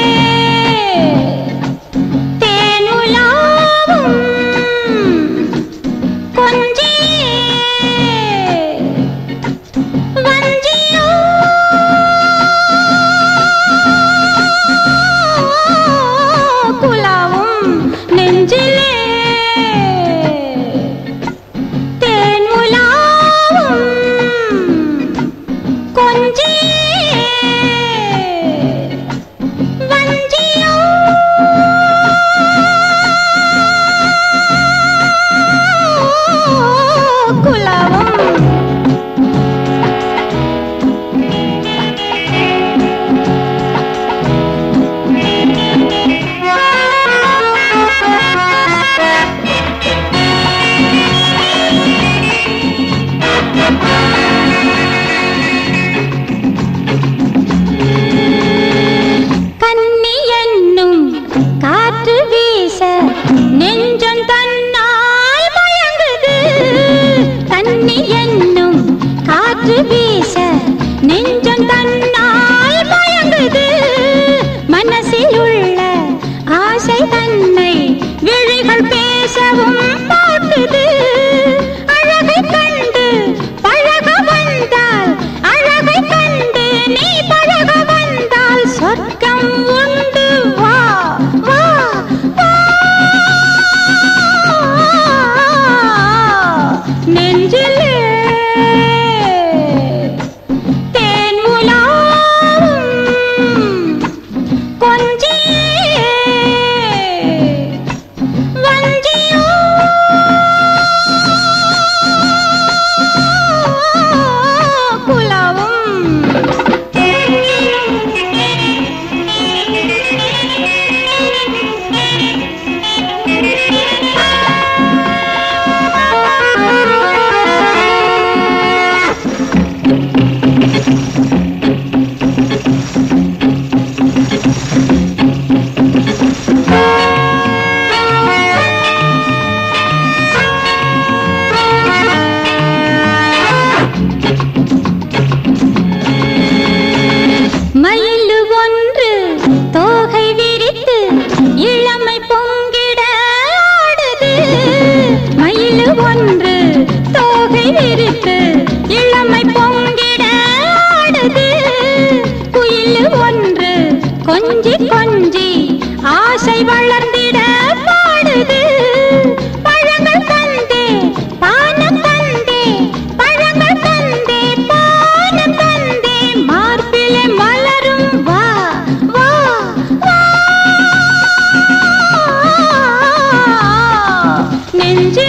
Yay! bir நெஞ்சு